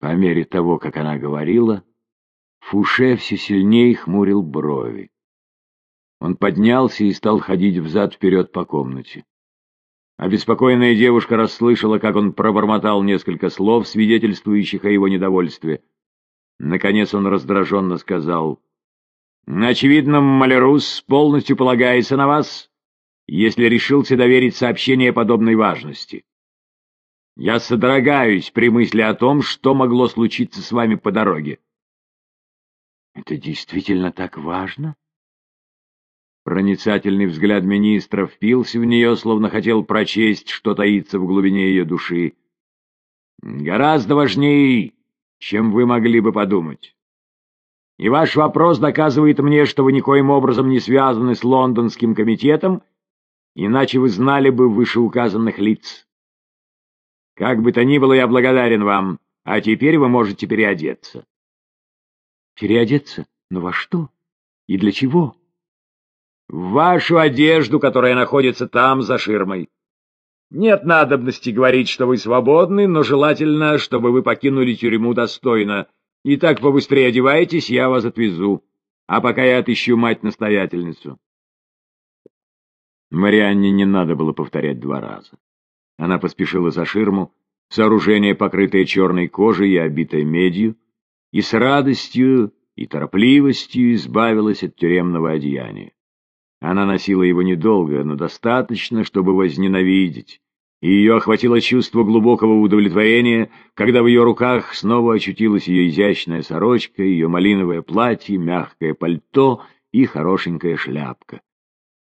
По мере того, как она говорила, Фуше все сильнее хмурил брови. Он поднялся и стал ходить взад-вперед по комнате. Обеспокоенная девушка расслышала, как он пробормотал несколько слов, свидетельствующих о его недовольстве. Наконец он раздраженно сказал, «Очевидно, Малерус полностью полагается на вас, если решился доверить сообщение подобной важности. Я содрогаюсь при мысли о том, что могло случиться с вами по дороге». «Это действительно так важно?» Проницательный взгляд министра впился в нее, словно хотел прочесть, что таится в глубине ее души. «Гораздо важнее, чем вы могли бы подумать. И ваш вопрос доказывает мне, что вы никоим образом не связаны с лондонским комитетом, иначе вы знали бы вышеуказанных лиц. Как бы то ни было, я благодарен вам, а теперь вы можете переодеться». «Переодеться? Но во что? И для чего?» в вашу одежду, которая находится там, за ширмой. Нет надобности говорить, что вы свободны, но желательно, чтобы вы покинули тюрьму достойно. Итак, побыстрее одевайтесь, я вас отвезу. А пока я отыщу мать-настоятельницу. Марианне не надо было повторять два раза. Она поспешила за ширму, сооружение, покрытое черной кожей и обитое медью, и с радостью и торопливостью избавилась от тюремного одеяния. Она носила его недолго, но достаточно, чтобы возненавидеть. И ее охватило чувство глубокого удовлетворения, когда в ее руках снова очутилась ее изящная сорочка, ее малиновое платье, мягкое пальто и хорошенькая шляпка.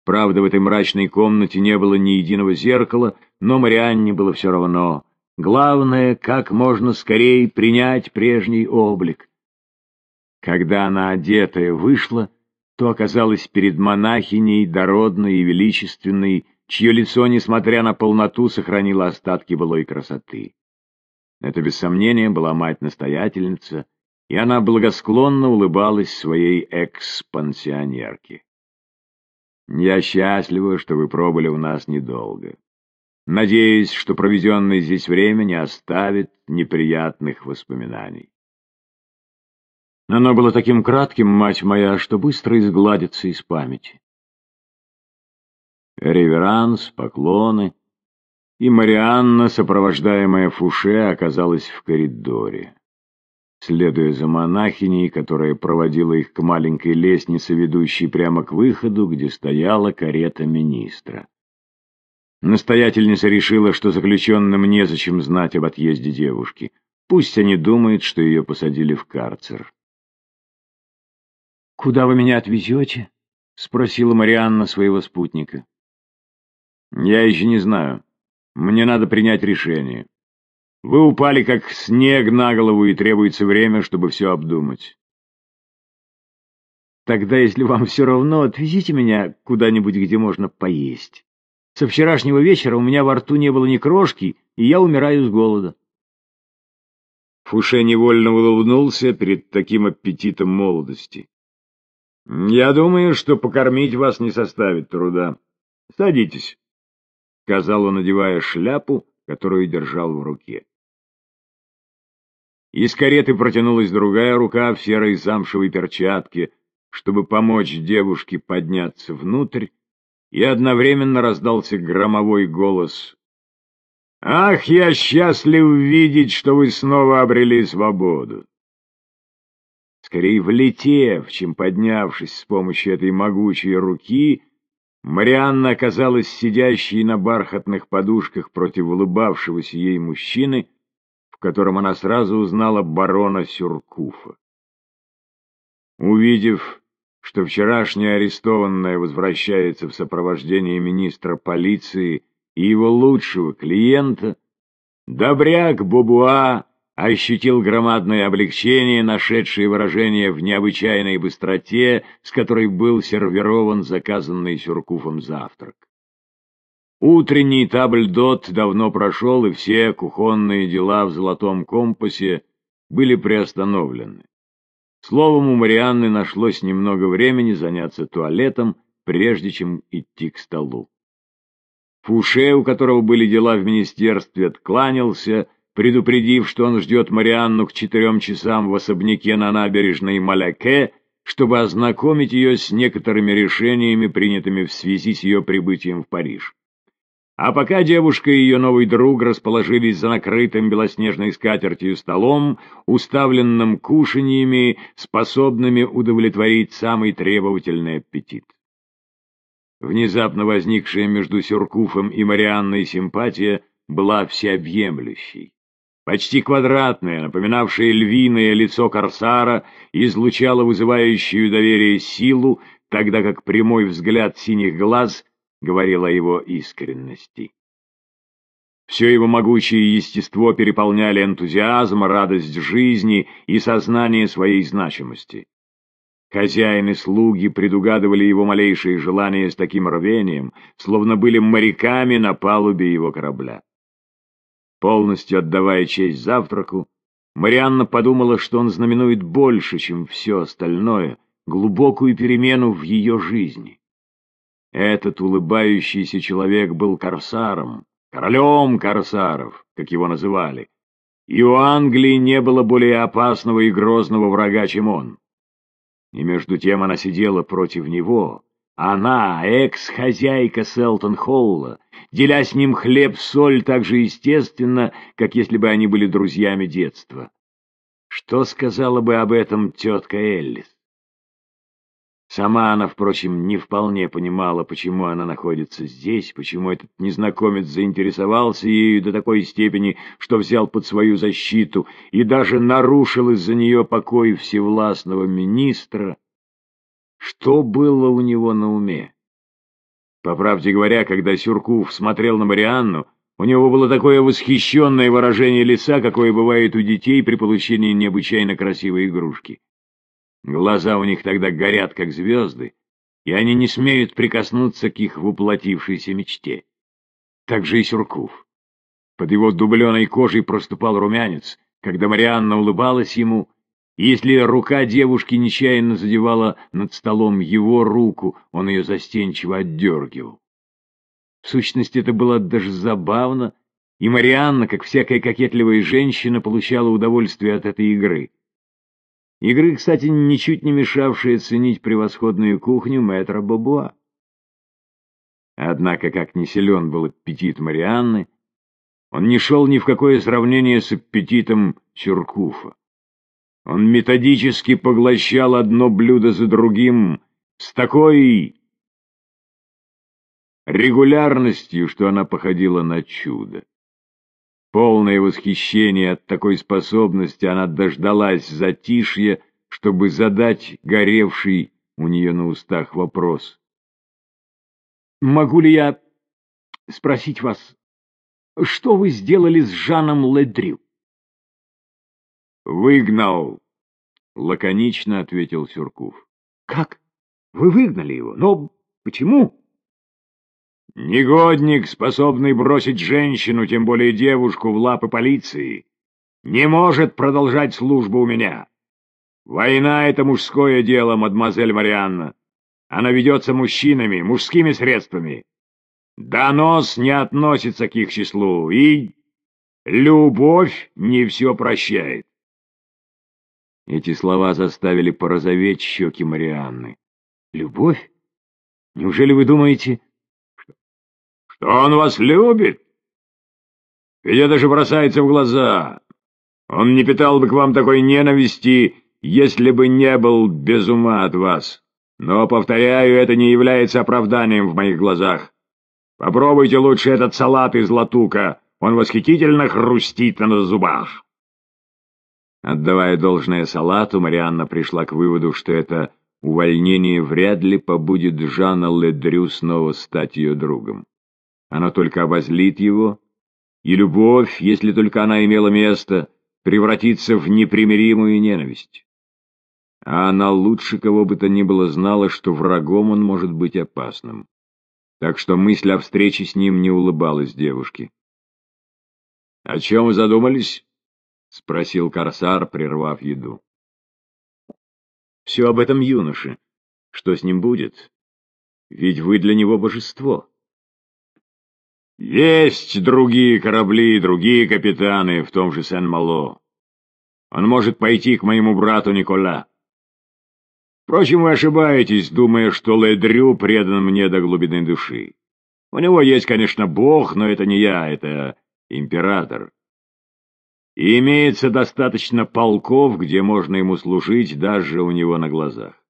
Правда, в этой мрачной комнате не было ни единого зеркала, но Марианне было все равно. Главное, как можно скорее принять прежний облик. Когда она одетая вышла, то оказалась перед монахиней, дородной и величественной, чье лицо, несмотря на полноту, сохранило остатки былой красоты. Это, без сомнения, была мать-настоятельница, и она благосклонно улыбалась своей экс-пансионерке. «Я счастлива, что вы пробыли у нас недолго. Надеюсь, что проведенное здесь время не оставит неприятных воспоминаний. Оно было таким кратким, мать моя, что быстро изгладится из памяти. Реверанс, поклоны, и Марианна, сопровождаемая Фуше, оказалась в коридоре. Следуя за монахиней, которая проводила их к маленькой лестнице, ведущей прямо к выходу, где стояла карета министра. Настоятельница решила, что заключенным незачем знать об отъезде девушки. Пусть они думают, что ее посадили в карцер. «Куда вы меня отвезете?» — спросила Марианна своего спутника. «Я еще не знаю. Мне надо принять решение. Вы упали как снег на голову, и требуется время, чтобы все обдумать». «Тогда, если вам все равно, отвезите меня куда-нибудь, где можно поесть. Со вчерашнего вечера у меня во рту не было ни крошки, и я умираю с голода». Фуше невольно улыбнулся перед таким аппетитом молодости. «Я думаю, что покормить вас не составит труда. Садитесь», — сказал он, надевая шляпу, которую держал в руке. Из кареты протянулась другая рука в серой замшевой перчатке, чтобы помочь девушке подняться внутрь, и одновременно раздался громовой голос. «Ах, я счастлив видеть, что вы снова обрели свободу! Скорее влетев, чем поднявшись с помощью этой могучей руки, Марианна оказалась сидящей на бархатных подушках против улыбавшегося ей мужчины, в котором она сразу узнала барона Сюркуфа. Увидев, что вчерашняя арестованная возвращается в сопровождении министра полиции и его лучшего клиента, добряк Бобуа ощутил громадное облегчение, нашедшее выражение в необычайной быстроте, с которой был сервирован заказанный Сюркуфом завтрак. Утренний табльдот давно прошел, и все кухонные дела в золотом компасе были приостановлены. Словом, у Марианны нашлось немного времени заняться туалетом, прежде чем идти к столу. Фуше, у которого были дела в министерстве, откланялся, предупредив, что он ждет Марианну к четырем часам в особняке на набережной Маляке, чтобы ознакомить ее с некоторыми решениями, принятыми в связи с ее прибытием в Париж. А пока девушка и ее новый друг расположились за накрытым белоснежной скатертью столом, уставленным кушаньями, способными удовлетворить самый требовательный аппетит. Внезапно возникшая между Сюркуфом и Марианной симпатия была всеобъемлющей. Почти квадратное, напоминавшее львиное лицо корсара, излучало вызывающую доверие силу, тогда как прямой взгляд синих глаз говорил о его искренности. Все его могучее естество переполняли энтузиазм, радость жизни и сознание своей значимости. Хозяин и слуги предугадывали его малейшие желания с таким рвением, словно были моряками на палубе его корабля. Полностью отдавая честь завтраку, Марианна подумала, что он знаменует больше, чем все остальное, глубокую перемену в ее жизни. Этот улыбающийся человек был корсаром, королем корсаров, как его называли, и у Англии не было более опасного и грозного врага, чем он. И между тем она сидела против него, она, экс-хозяйка Селтон-Холла, деля с ним хлеб-соль так же естественно, как если бы они были друзьями детства. Что сказала бы об этом тетка Эллис? Сама она, впрочем, не вполне понимала, почему она находится здесь, почему этот незнакомец заинтересовался ею до такой степени, что взял под свою защиту и даже нарушил из-за нее покой всевластного министра, что было у него на уме? По правде говоря, когда Сюркув смотрел на Марианну, у него было такое восхищенное выражение лица, какое бывает у детей при получении необычайно красивой игрушки. Глаза у них тогда горят, как звезды, и они не смеют прикоснуться к их воплотившейся мечте. Так же и Сюркув. Под его дубленой кожей проступал румянец, когда Марианна улыбалась ему, если рука девушки нечаянно задевала над столом его руку, он ее застенчиво отдергивал. В сущности, это было даже забавно, и Марианна, как всякая кокетливая женщина, получала удовольствие от этой игры. Игры, кстати, ничуть не мешавшие ценить превосходную кухню мэтра Бобуа. Однако, как не силен был аппетит Марианны, он не шел ни в какое сравнение с аппетитом Чуркуфа. Он методически поглощал одно блюдо за другим с такой регулярностью, что она походила на чудо. Полное восхищение от такой способности она дождалась затишья, чтобы задать горевший у нее на устах вопрос. «Могу ли я спросить вас, что вы сделали с Жаном Ледрю?» «Выгнал!» — лаконично ответил Сюркув. «Как? Вы выгнали его? Но почему?» «Негодник, способный бросить женщину, тем более девушку, в лапы полиции, не может продолжать службу у меня. Война — это мужское дело, мадемуазель Марианна. Она ведется мужчинами, мужскими средствами. Донос не относится к их числу, и любовь не все прощает. Эти слова заставили порозоветь щеки Марианны. «Любовь? Неужели вы думаете...» «Что он вас любит? Ведь это же бросается в глаза. Он не питал бы к вам такой ненависти, если бы не был без ума от вас. Но, повторяю, это не является оправданием в моих глазах. Попробуйте лучше этот салат из латука, он восхитительно хрустит на зубах». Отдавая должное салату, Марианна пришла к выводу, что это увольнение вряд ли побудет Жана Ледрю снова стать ее другом. Оно только обозлит его, и любовь, если только она имела место, превратится в непримиримую ненависть. А она лучше кого бы то ни было знала, что врагом он может быть опасным. Так что мысль о встрече с ним не улыбалась девушке. — О чем вы задумались? — спросил корсар, прервав еду. — Все об этом юноше. Что с ним будет? Ведь вы для него божество. Есть другие корабли, другие капитаны в том же Сен-Мало. Он может пойти к моему брату Никола. Впрочем, вы ошибаетесь, думая, что Ледрю предан мне до глубины души. У него есть, конечно, бог, но это не я, это император. И имеется достаточно полков, где можно ему служить даже у него на глазах.